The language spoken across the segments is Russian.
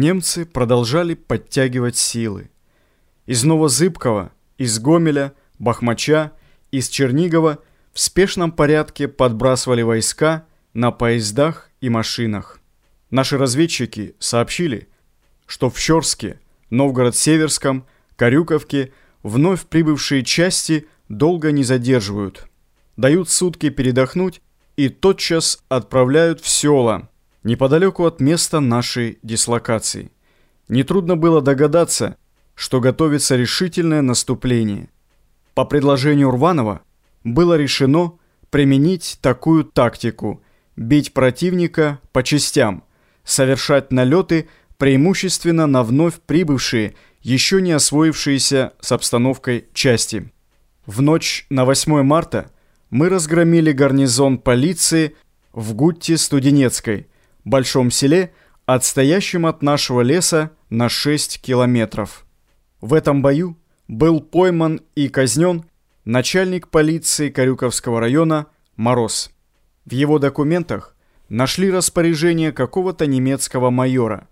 немцы продолжали подтягивать силы. Из Новозыбкова, из Гомеля, Бахмача, из Чернигова в спешном порядке подбрасывали войска на поездах и машинах. Наши разведчики сообщили, что в Щорске, Новгород-Северском, Карюковке вновь прибывшие части долго не задерживают. Дают сутки передохнуть и тотчас отправляют в села, неподалеку от места нашей дислокации. Нетрудно было догадаться, что готовится решительное наступление. По предложению Рванова было решено применить такую тактику – бить противника по частям, совершать налеты преимущественно на вновь прибывшие, еще не освоившиеся с обстановкой части. В ночь на 8 марта мы разгромили гарнизон полиции в Гутте-Студенецкой – большом селе, отстоящем от нашего леса на 6 километров. В этом бою был пойман и казнен начальник полиции Карюковского района Мороз. В его документах нашли распоряжение какого-то немецкого майора.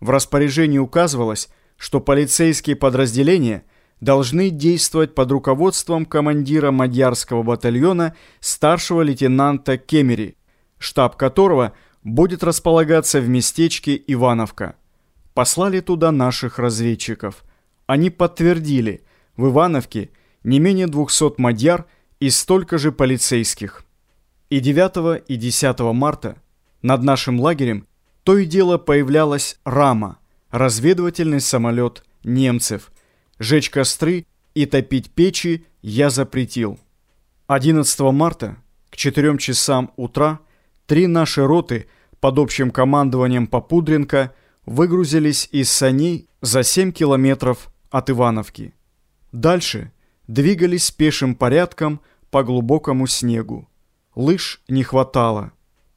В распоряжении указывалось, что полицейские подразделения должны действовать под руководством командира Мадьярского батальона старшего лейтенанта Кемери, штаб которого – будет располагаться в местечке Ивановка. Послали туда наших разведчиков. Они подтвердили, в Ивановке не менее 200 мадьяр и столько же полицейских. И 9 и 10 марта над нашим лагерем то и дело появлялась рама, разведывательный самолет немцев. Жечь костры и топить печи я запретил. 11 марта к 4 часам утра Три наши роты под общим командованием Попудренко выгрузились из саней за 7 километров от Ивановки. Дальше двигались пешим порядком по глубокому снегу. Лыж не хватало.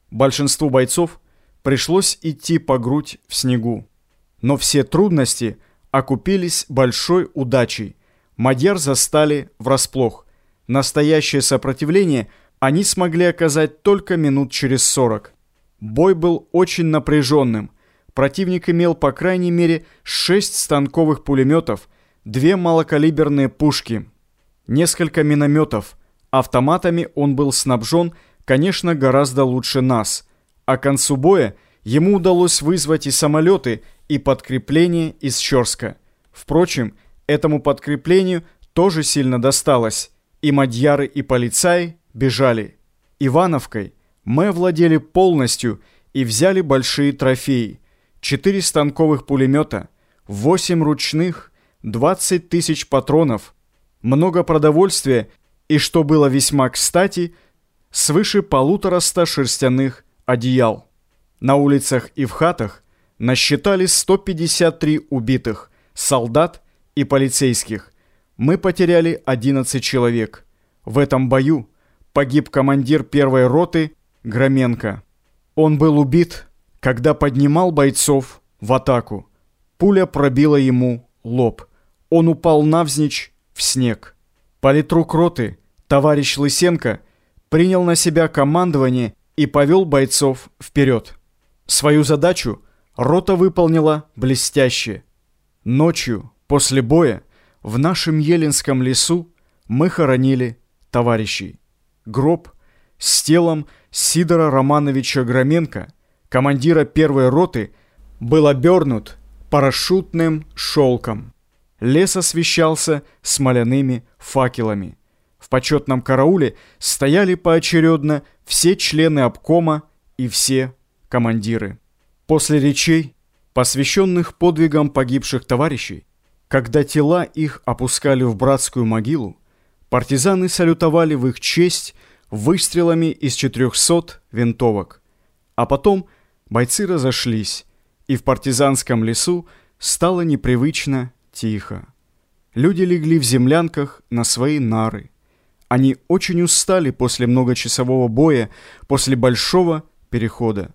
Большинству бойцов пришлось идти по грудь в снегу. Но все трудности окупились большой удачей. Мадьяр застали врасплох. Настоящее сопротивление – они смогли оказать только минут через сорок. Бой был очень напряженным. Противник имел по крайней мере шесть станковых пулеметов, две малокалиберные пушки, несколько минометов. Автоматами он был снабжен, конечно, гораздо лучше нас. А к концу боя ему удалось вызвать и самолеты, и подкрепление из Щорска. Впрочем, этому подкреплению тоже сильно досталось. И мадьяры, и полицаи бежали. Ивановкой мы овладели полностью и взяли большие трофеи. Четыре станковых пулемета, восемь ручных, 20 тысяч патронов, много продовольствия и, что было весьма кстати, свыше полутораста шерстяных одеял. На улицах и в хатах насчитали 153 убитых, солдат и полицейских. Мы потеряли 11 человек. В этом бою погиб командир первой роты Громенко. Он был убит, когда поднимал бойцов в атаку. Пуля пробила ему лоб. Он упал навзничь в снег. Политрук роты, товарищ Лысенко, принял на себя командование и повел бойцов вперед. Свою задачу рота выполнила блестяще. Ночью, после боя, в нашем Еленском лесу мы хоронили товарищей гроб с телом Сидора Романовича Громенко, командира первой роты, был обернут парашютным шелком. Лес освещался смоляными факелами. В почетном карауле стояли поочередно все члены обкома и все командиры. После речей, посвященных подвигам погибших товарищей, когда тела их опускали в братскую могилу, Партизаны салютовали в их честь выстрелами из 400 винтовок. А потом бойцы разошлись, и в партизанском лесу стало непривычно тихо. Люди легли в землянках на свои нары. Они очень устали после многочасового боя, после большого перехода.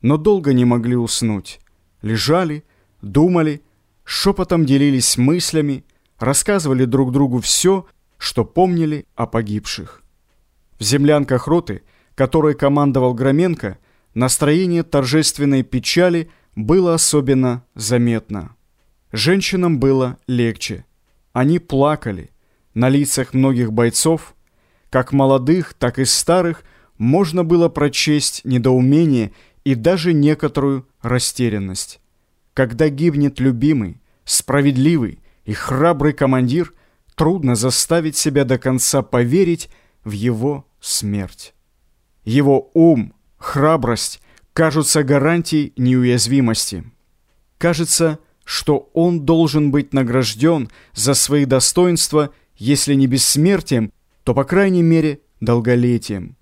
Но долго не могли уснуть. Лежали, думали, шепотом делились мыслями, рассказывали друг другу все, что помнили о погибших. В землянках роты, которой командовал Громенко, настроение торжественной печали было особенно заметно. Женщинам было легче. Они плакали. На лицах многих бойцов, как молодых, так и старых, можно было прочесть недоумение и даже некоторую растерянность. Когда гибнет любимый, справедливый и храбрый командир, трудно заставить себя до конца поверить в его смерть. Его ум, храбрость кажутся гарантией неуязвимости. Кажется, что он должен быть награжден за свои достоинства, если не бессмертием, то, по крайней мере, долголетием.